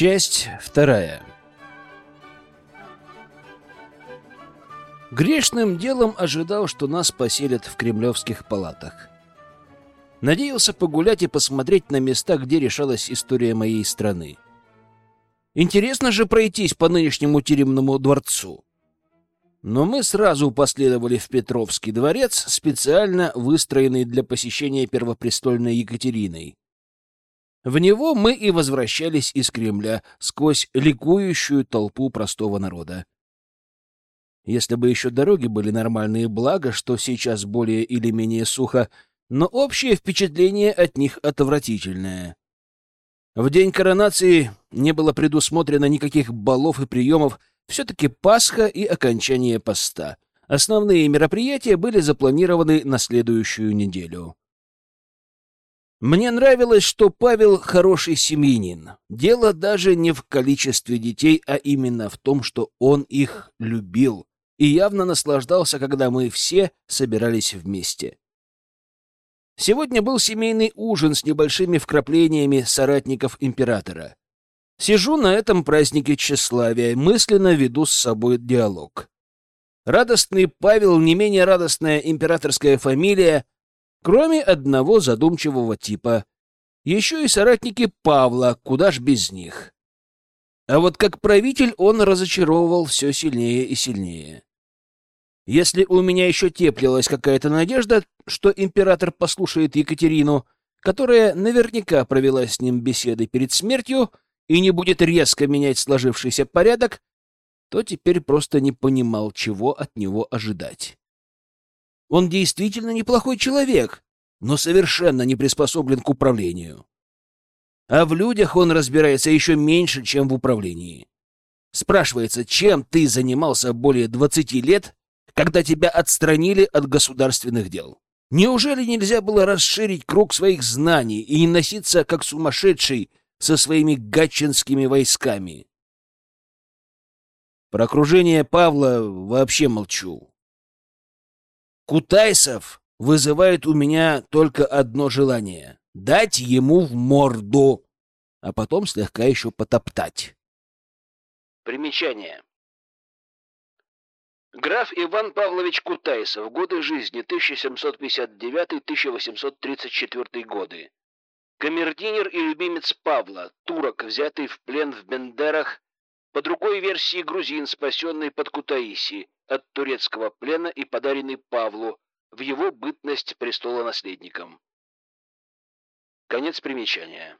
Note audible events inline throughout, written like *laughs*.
Часть вторая. Грешным делом ожидал, что нас поселят в кремлевских палатах. Надеялся погулять и посмотреть на места, где решалась история моей страны. Интересно же пройтись по нынешнему тюремному дворцу. Но мы сразу последовали в Петровский дворец, специально выстроенный для посещения первопрестольной Екатериной. В него мы и возвращались из Кремля сквозь ликующую толпу простого народа. Если бы еще дороги были нормальные, благо, что сейчас более или менее сухо, но общее впечатление от них отвратительное. В день коронации не было предусмотрено никаких балов и приемов, все-таки Пасха и окончание поста. Основные мероприятия были запланированы на следующую неделю. Мне нравилось, что Павел хороший семьянин. Дело даже не в количестве детей, а именно в том, что он их любил и явно наслаждался, когда мы все собирались вместе. Сегодня был семейный ужин с небольшими вкраплениями соратников императора. Сижу на этом празднике тщеславия, мысленно веду с собой диалог. Радостный Павел, не менее радостная императорская фамилия, кроме одного задумчивого типа. Еще и соратники Павла, куда ж без них. А вот как правитель он разочаровывал все сильнее и сильнее. Если у меня еще теплилась какая-то надежда, что император послушает Екатерину, которая наверняка провела с ним беседы перед смертью и не будет резко менять сложившийся порядок, то теперь просто не понимал, чего от него ожидать. Он действительно неплохой человек, но совершенно не приспособлен к управлению. А в людях он разбирается еще меньше, чем в управлении. Спрашивается, чем ты занимался более 20 лет когда тебя отстранили от государственных дел? Неужели нельзя было расширить круг своих знаний и не носиться как сумасшедший со своими гатчинскими войсками? Про окружение Павла вообще молчу. Кутайсов вызывает у меня только одно желание — дать ему в морду, а потом слегка еще потоптать. Примечание. Граф Иван Павлович Кутайсов. Годы жизни 1759-1834 годы. Камердинер и любимец Павла, турок, взятый в плен в Бендерах, по другой версии грузин, спасенный под Кутаиси от турецкого плена и подаренный Павлу в его бытность престолонаследником. Конец примечания.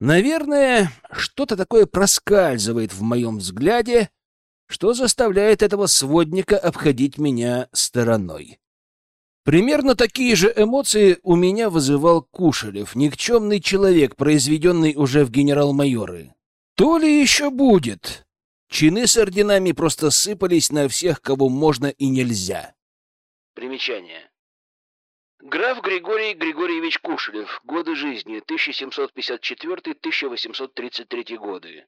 Наверное, что-то такое проскальзывает в моем взгляде, что заставляет этого сводника обходить меня стороной. Примерно такие же эмоции у меня вызывал Кушелев, никчемный человек, произведенный уже в генерал-майоры. То ли еще будет. Чины с орденами просто сыпались на всех, кого можно и нельзя. Примечание. Граф Григорий Григорьевич Кушелев. Годы жизни 1754-1833 годы.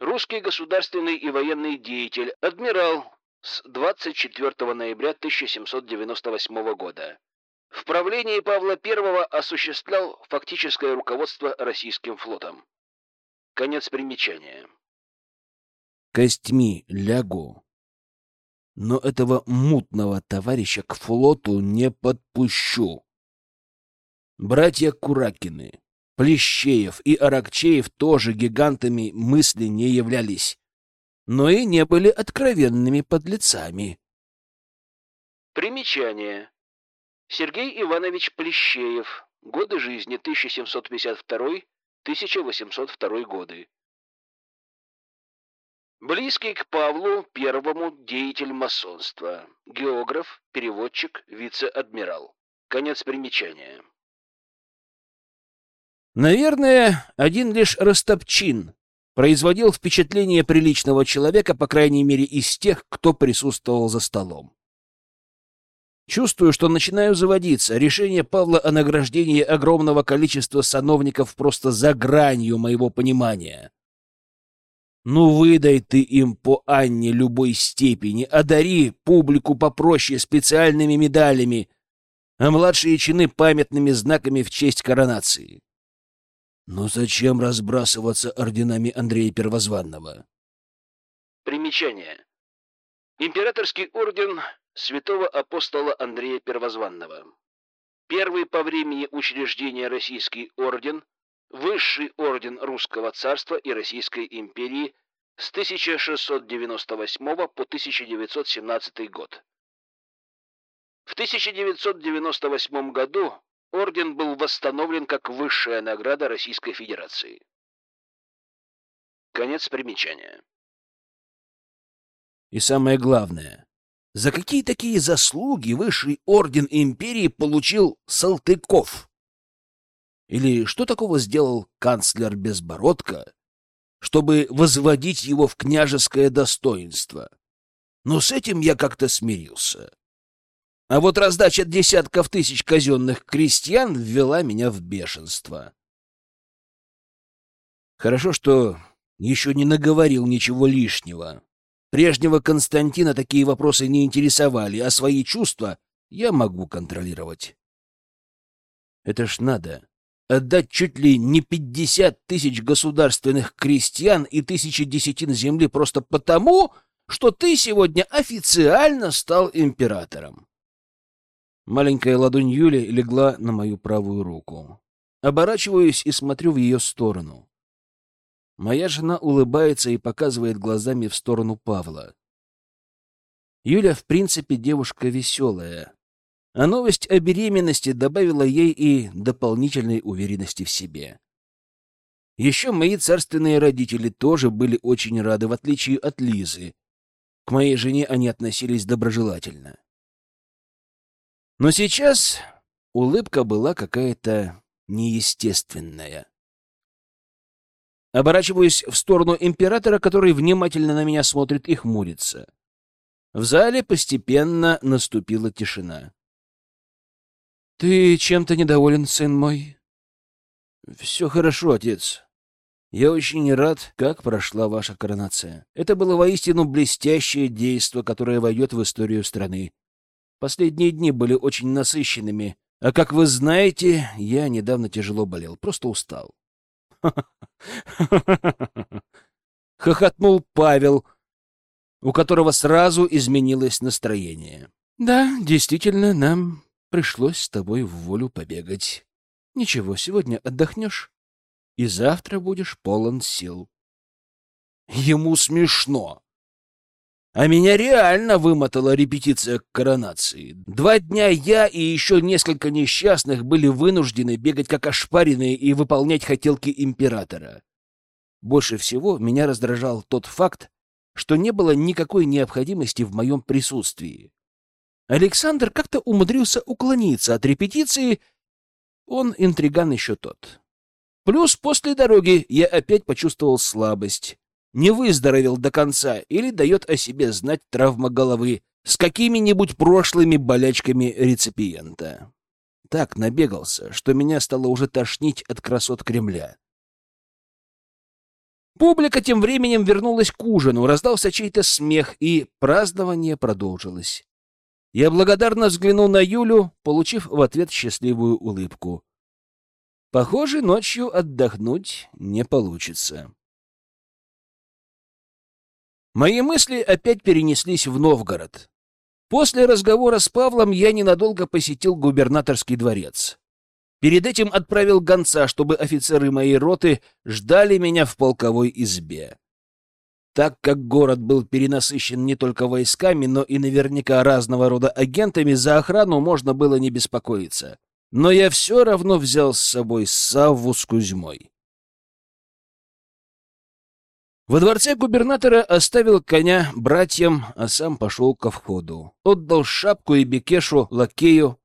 Русский государственный и военный деятель, адмирал с 24 ноября 1798 года. В правлении Павла I осуществлял фактическое руководство российским флотом. Конец примечания. Костьми лягу, но этого мутного товарища к флоту не подпущу. Братья Куракины, Плещеев и Аракчеев тоже гигантами мысли не являлись, но и не были откровенными подлецами. Примечание. Сергей Иванович Плещеев. Годы жизни 1752-1802 годы. Близкий к Павлу Первому деятель масонства. Географ, переводчик, вице-адмирал. Конец примечания. Наверное, один лишь Растопчин производил впечатление приличного человека, по крайней мере, из тех, кто присутствовал за столом. Чувствую, что начинаю заводиться. Решение Павла о награждении огромного количества сановников просто за гранью моего понимания. Ну, выдай ты им по Анне любой степени, одари публику попроще специальными медалями, а младшие чины памятными знаками в честь коронации. Но зачем разбрасываться орденами Андрея Первозванного? Примечание. Императорский орден святого апостола Андрея Первозванного. Первый по времени учреждения российский орден, высший орден русского царства и Российской империи с 1698 по 1917 год. В 1998 году орден был восстановлен как высшая награда Российской Федерации. Конец примечания. И самое главное, за какие такие заслуги высший орден империи получил Салтыков? Или что такого сделал канцлер Безбородко, чтобы возводить его в княжеское достоинство? Но с этим я как-то смирился. А вот раздача десятков тысяч казенных крестьян ввела меня в бешенство. Хорошо, что еще не наговорил ничего лишнего. Прежнего Константина такие вопросы не интересовали, а свои чувства я могу контролировать. Это ж надо. Отдать чуть ли не пятьдесят тысяч государственных крестьян и тысячи десятин земли просто потому, что ты сегодня официально стал императором. Маленькая ладонь Юли легла на мою правую руку. Оборачиваюсь и смотрю в ее сторону. Моя жена улыбается и показывает глазами в сторону Павла. Юля, в принципе, девушка веселая, а новость о беременности добавила ей и дополнительной уверенности в себе. Еще мои царственные родители тоже были очень рады, в отличие от Лизы. К моей жене они относились доброжелательно. Но сейчас улыбка была какая-то неестественная. Оборачиваюсь в сторону императора, который внимательно на меня смотрит и хмурится. В зале постепенно наступила тишина. — Ты чем-то недоволен, сын мой? — Все хорошо, отец. Я очень рад, как прошла ваша коронация. Это было воистину блестящее действо, которое войдет в историю страны. Последние дни были очень насыщенными, а как вы знаете, я недавно тяжело болел, просто устал. *laughs* Хохотнул Павел, у которого сразу изменилось настроение. Да, действительно, нам пришлось с тобой в волю побегать. Ничего, сегодня отдохнешь, и завтра будешь полон сил. Ему смешно. А меня реально вымотала репетиция к коронации. Два дня я и еще несколько несчастных были вынуждены бегать как ошпаренные и выполнять хотелки императора. Больше всего меня раздражал тот факт, что не было никакой необходимости в моем присутствии. Александр как-то умудрился уклониться от репетиции, он интриган еще тот. Плюс после дороги я опять почувствовал слабость не выздоровел до конца или дает о себе знать травма головы с какими-нибудь прошлыми болячками реципиента. Так набегался, что меня стало уже тошнить от красот Кремля. Публика тем временем вернулась к ужину, раздался чей-то смех, и празднование продолжилось. Я благодарно взглянул на Юлю, получив в ответ счастливую улыбку. Похоже, ночью отдохнуть не получится. Мои мысли опять перенеслись в Новгород. После разговора с Павлом я ненадолго посетил губернаторский дворец. Перед этим отправил гонца, чтобы офицеры моей роты ждали меня в полковой избе. Так как город был перенасыщен не только войсками, но и наверняка разного рода агентами, за охрану можно было не беспокоиться. Но я все равно взял с собой Савву с Кузьмой. Во дворце губернатора оставил коня братьям, а сам пошел ко входу. Отдал шапку и бекешу лакею.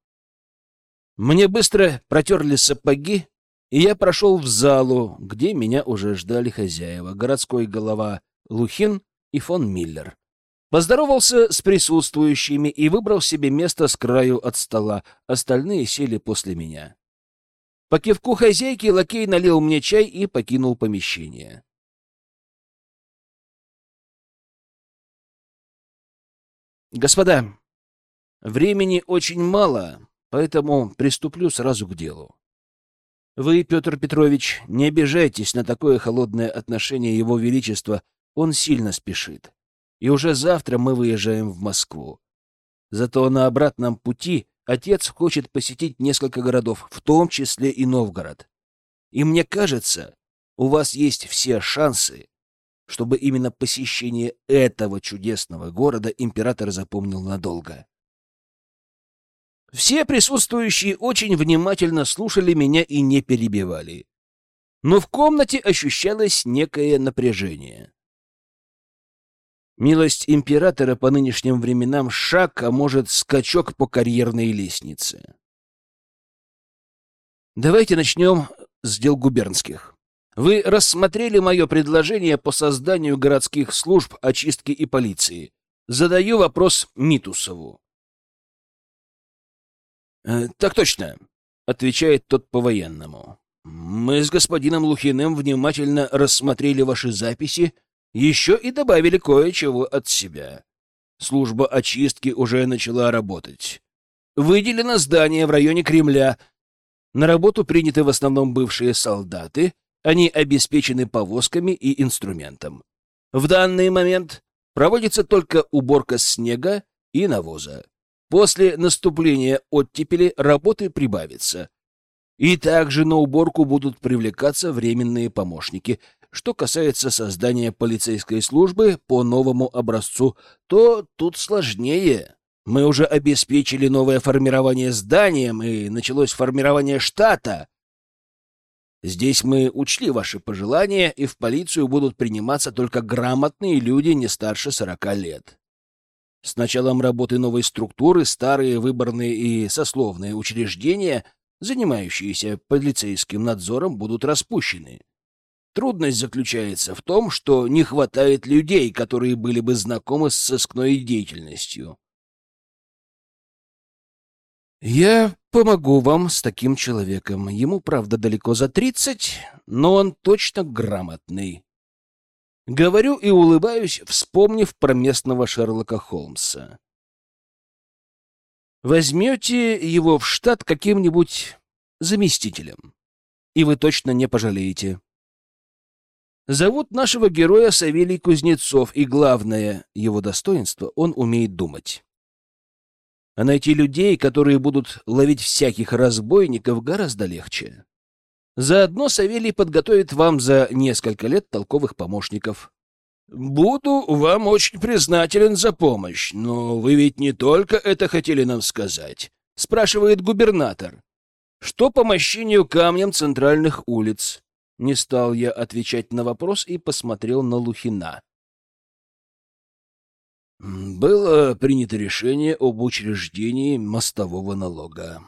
Мне быстро протерли сапоги, и я прошел в залу, где меня уже ждали хозяева, городской голова Лухин и фон Миллер. Поздоровался с присутствующими и выбрал себе место с краю от стола, остальные сели после меня. По кивку хозяйки лакей налил мне чай и покинул помещение. Господа, времени очень мало, поэтому приступлю сразу к делу. Вы, Петр Петрович, не обижайтесь на такое холодное отношение Его Величества. Он сильно спешит. И уже завтра мы выезжаем в Москву. Зато на обратном пути отец хочет посетить несколько городов, в том числе и Новгород. И мне кажется, у вас есть все шансы, чтобы именно посещение этого чудесного города император запомнил надолго. Все присутствующие очень внимательно слушали меня и не перебивали. Но в комнате ощущалось некое напряжение. Милость императора по нынешним временам шаг, а может, скачок по карьерной лестнице. Давайте начнем с дел губернских. Вы рассмотрели мое предложение по созданию городских служб очистки и полиции. Задаю вопрос Митусову. «Э, «Так точно», — отвечает тот по-военному. «Мы с господином Лухиным внимательно рассмотрели ваши записи еще и добавили кое-чего от себя. Служба очистки уже начала работать. Выделено здание в районе Кремля. На работу приняты в основном бывшие солдаты. Они обеспечены повозками и инструментом. В данный момент проводится только уборка снега и навоза. После наступления оттепели работы прибавится. И также на уборку будут привлекаться временные помощники — что касается создания полицейской службы по новому образцу, то тут сложнее. Мы уже обеспечили новое формирование зданием, и началось формирование штата. Здесь мы учли ваши пожелания, и в полицию будут приниматься только грамотные люди не старше сорока лет. С началом работы новой структуры старые выборные и сословные учреждения, занимающиеся полицейским надзором, будут распущены. Трудность заключается в том, что не хватает людей, которые были бы знакомы с сыскной деятельностью. Я помогу вам с таким человеком. Ему, правда, далеко за тридцать, но он точно грамотный. Говорю и улыбаюсь, вспомнив про местного Шерлока Холмса. Возьмете его в штат каким-нибудь заместителем, и вы точно не пожалеете. Зовут нашего героя Савелий Кузнецов, и главное его достоинство — он умеет думать. А найти людей, которые будут ловить всяких разбойников, гораздо легче. Заодно Савелий подготовит вам за несколько лет толковых помощников. Буду вам очень признателен за помощь, но вы ведь не только это хотели нам сказать, спрашивает губернатор. Что по мощению камнем центральных улиц? Не стал я отвечать на вопрос и посмотрел на Лухина. Было принято решение об учреждении мостового налога.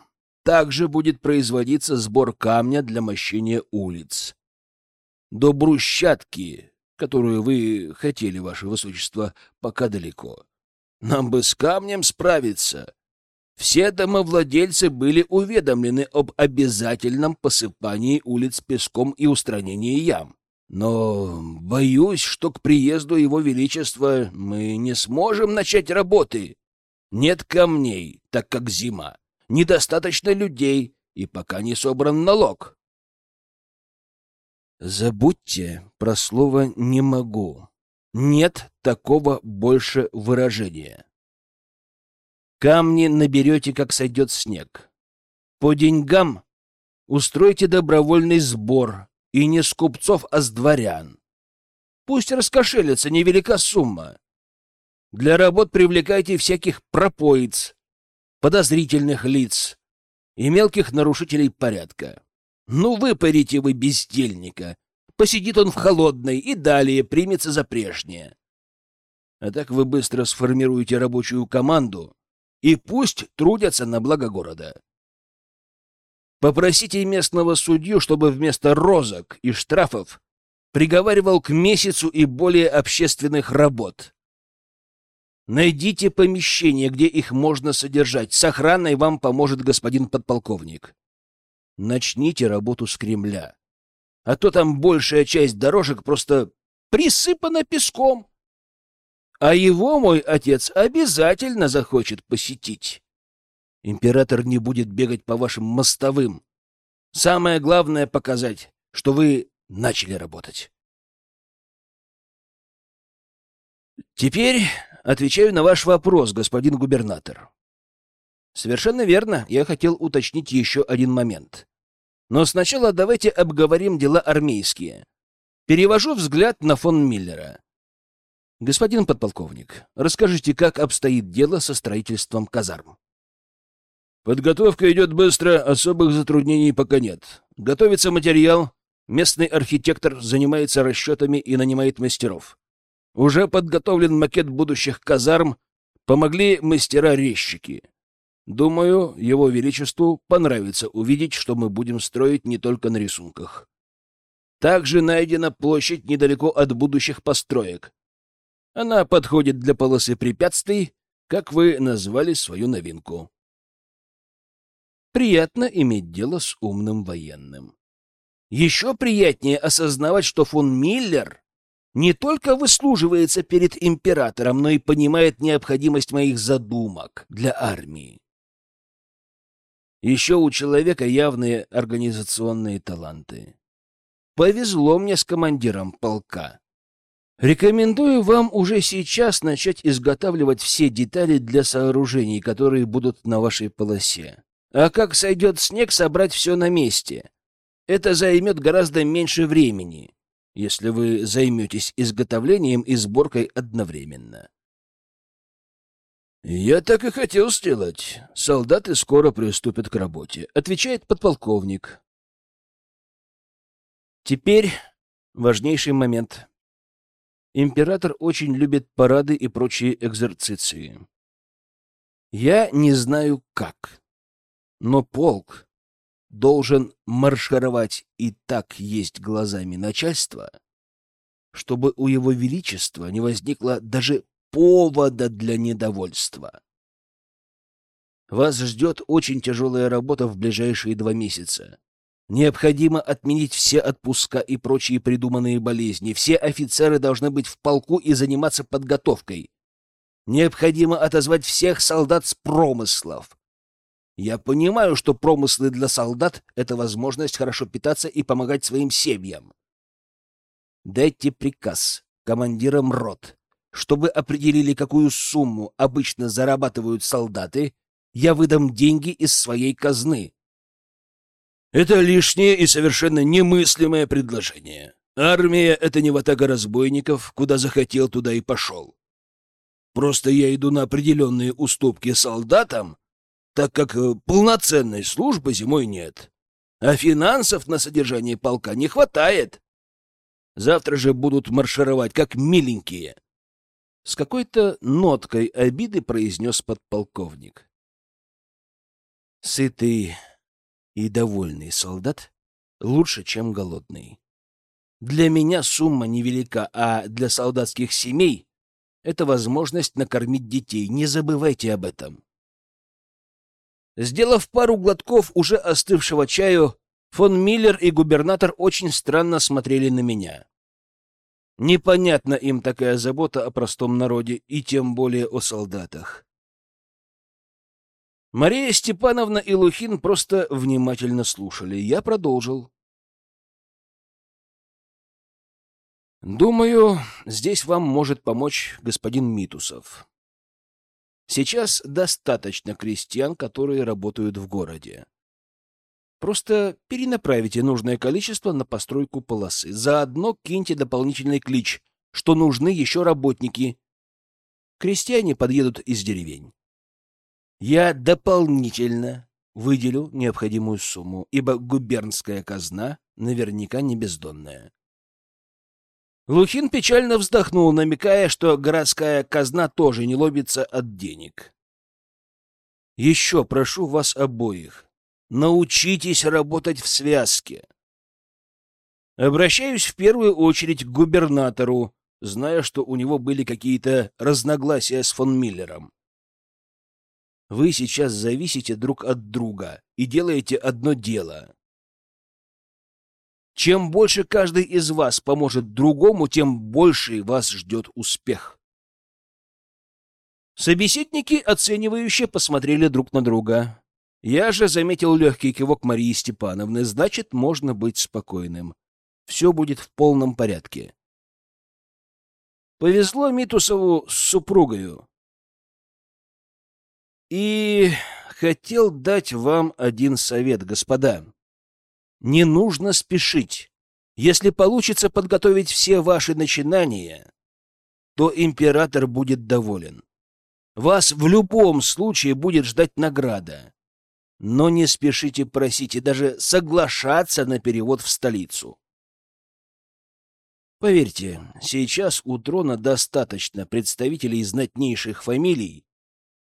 Также будет производиться сбор камня для мощения улиц. До брусчатки, которую вы хотели, ваше высочество, пока далеко. Нам бы с камнем справиться. Все домовладельцы были уведомлены об обязательном посыпании улиц песком и устранении ям. Но боюсь, что к приезду Его Величества мы не сможем начать работы. Нет камней, так как зима. Недостаточно людей, и пока не собран налог. Забудьте про слово «не могу». Нет такого больше выражения. Камни наберете, как сойдет снег. По деньгам устройте добровольный сбор, и не с купцов, а с дворян. Пусть раскошелится невелика сумма. Для работ привлекайте всяких пропоиц, подозрительных лиц и мелких нарушителей порядка. Ну, выпарите вы бездельника. Посидит он в холодной и далее примется за прежнее. А так вы быстро сформируете рабочую команду, и пусть трудятся на благо города. Попросите местного судью, чтобы вместо розок и штрафов приговаривал к месяцу и более общественных работ. Найдите помещение, где их можно содержать. С охраной вам поможет господин подполковник. Начните работу с Кремля. А то там большая часть дорожек просто присыпана песком а его мой отец обязательно захочет посетить. Император не будет бегать по вашим мостовым. Самое главное — показать, что вы начали работать. Теперь отвечаю на ваш вопрос, господин губернатор. Совершенно верно, я хотел уточнить еще один момент. Но сначала давайте обговорим дела армейские. Перевожу взгляд на фон Миллера. Господин подполковник, расскажите, как обстоит дело со строительством казарм? Подготовка идет быстро, особых затруднений пока нет. Готовится материал, местный архитектор занимается расчетами и нанимает мастеров. Уже подготовлен макет будущих казарм, помогли мастера-резчики. Думаю, его величеству понравится увидеть, что мы будем строить не только на рисунках. Также найдена площадь недалеко от будущих построек. Она подходит для полосы препятствий, как вы назвали свою новинку. Приятно иметь дело с умным военным. Еще приятнее осознавать, что фон Миллер не только выслуживается перед императором, но и понимает необходимость моих задумок для армии. Еще у человека явные организационные таланты. Повезло мне с командиром полка. Рекомендую вам уже сейчас начать изготавливать все детали для сооружений, которые будут на вашей полосе. А как сойдет снег, собрать все на месте. Это займет гораздо меньше времени, если вы займетесь изготовлением и сборкой одновременно. «Я так и хотел сделать. Солдаты скоро приступят к работе», — отвечает подполковник. Теперь важнейший момент. Император очень любит парады и прочие экзерциции. Я не знаю как, но полк должен маршировать и так есть глазами начальства, чтобы у его величества не возникло даже повода для недовольства. Вас ждет очень тяжелая работа в ближайшие два месяца. Необходимо отменить все отпуска и прочие придуманные болезни. Все офицеры должны быть в полку и заниматься подготовкой. Необходимо отозвать всех солдат с промыслов. Я понимаю, что промыслы для солдат — это возможность хорошо питаться и помогать своим семьям. Дайте приказ командирам рот чтобы определили, какую сумму обычно зарабатывают солдаты, я выдам деньги из своей казны. Это лишнее и совершенно немыслимое предложение. Армия — это не ватага разбойников, куда захотел, туда и пошел. Просто я иду на определенные уступки солдатам, так как э, полноценной службы зимой нет. А финансов на содержание полка не хватает. Завтра же будут маршировать, как миленькие. С какой-то ноткой обиды произнес подполковник. Сытый и довольный солдат лучше, чем голодный. Для меня сумма невелика, а для солдатских семей это возможность накормить детей. Не забывайте об этом. Сделав пару глотков уже остывшего чаю, фон Миллер и губернатор очень странно смотрели на меня. Непонятна им такая забота о простом народе и тем более о солдатах. Мария Степановна и Лухин просто внимательно слушали. Я продолжил. Думаю, здесь вам может помочь господин Митусов. Сейчас достаточно крестьян, которые работают в городе. Просто перенаправите нужное количество на постройку полосы. Заодно киньте дополнительный клич, что нужны еще работники. Крестьяне подъедут из деревень. Я дополнительно выделю необходимую сумму, ибо губернская казна наверняка не бездонная. Лухин печально вздохнул, намекая, что городская казна тоже не лобится от денег. Еще прошу вас обоих Научитесь работать в связке. Обращаюсь в первую очередь к губернатору, зная, что у него были какие-то разногласия с фон Миллером. Вы сейчас зависите друг от друга и делаете одно дело. Чем больше каждый из вас поможет другому, тем больше вас ждет успех. Собеседники оценивающе посмотрели друг на друга. Я же заметил легкий кивок Марии Степановны, значит, можно быть спокойным. Все будет в полном порядке. Повезло Митусову с супругою. И хотел дать вам один совет, господа. Не нужно спешить. Если получится подготовить все ваши начинания, то император будет доволен. Вас в любом случае будет ждать награда. Но не спешите просить и даже соглашаться на перевод в столицу. Поверьте, сейчас у трона достаточно представителей знатнейших фамилий,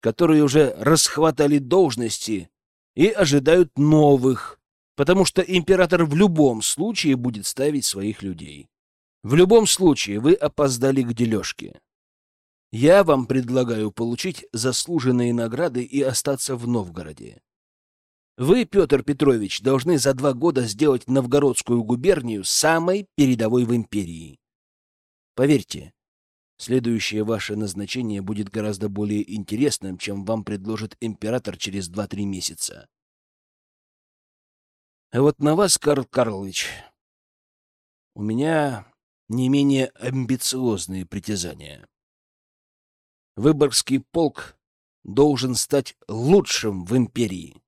которые уже расхватали должности и ожидают новых, потому что император в любом случае будет ставить своих людей. В любом случае вы опоздали к дележке. Я вам предлагаю получить заслуженные награды и остаться в Новгороде. Вы, Петр Петрович, должны за два года сделать Новгородскую губернию самой передовой в империи. Поверьте, следующее ваше назначение будет гораздо более интересным, чем вам предложит император через два-три месяца. А вот на вас, Карл Карлович, у меня не менее амбициозные притязания. Выборгский полк должен стать лучшим в империи.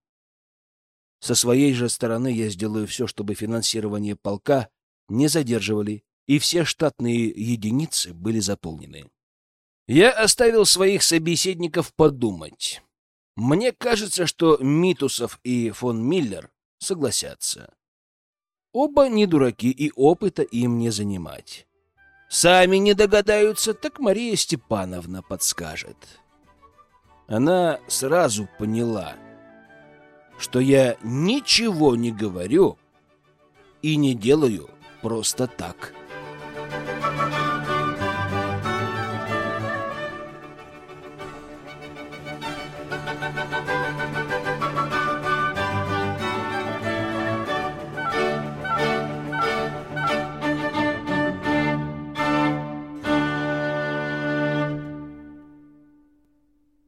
Со своей же стороны я сделаю все, чтобы финансирование полка не задерживали, и все штатные единицы были заполнены. Я оставил своих собеседников подумать. Мне кажется, что Митусов и фон Миллер согласятся. Оба не дураки, и опыта им не занимать. Сами не догадаются, так Мария Степановна подскажет. Она сразу поняла, что я ничего не говорю и не делаю просто так.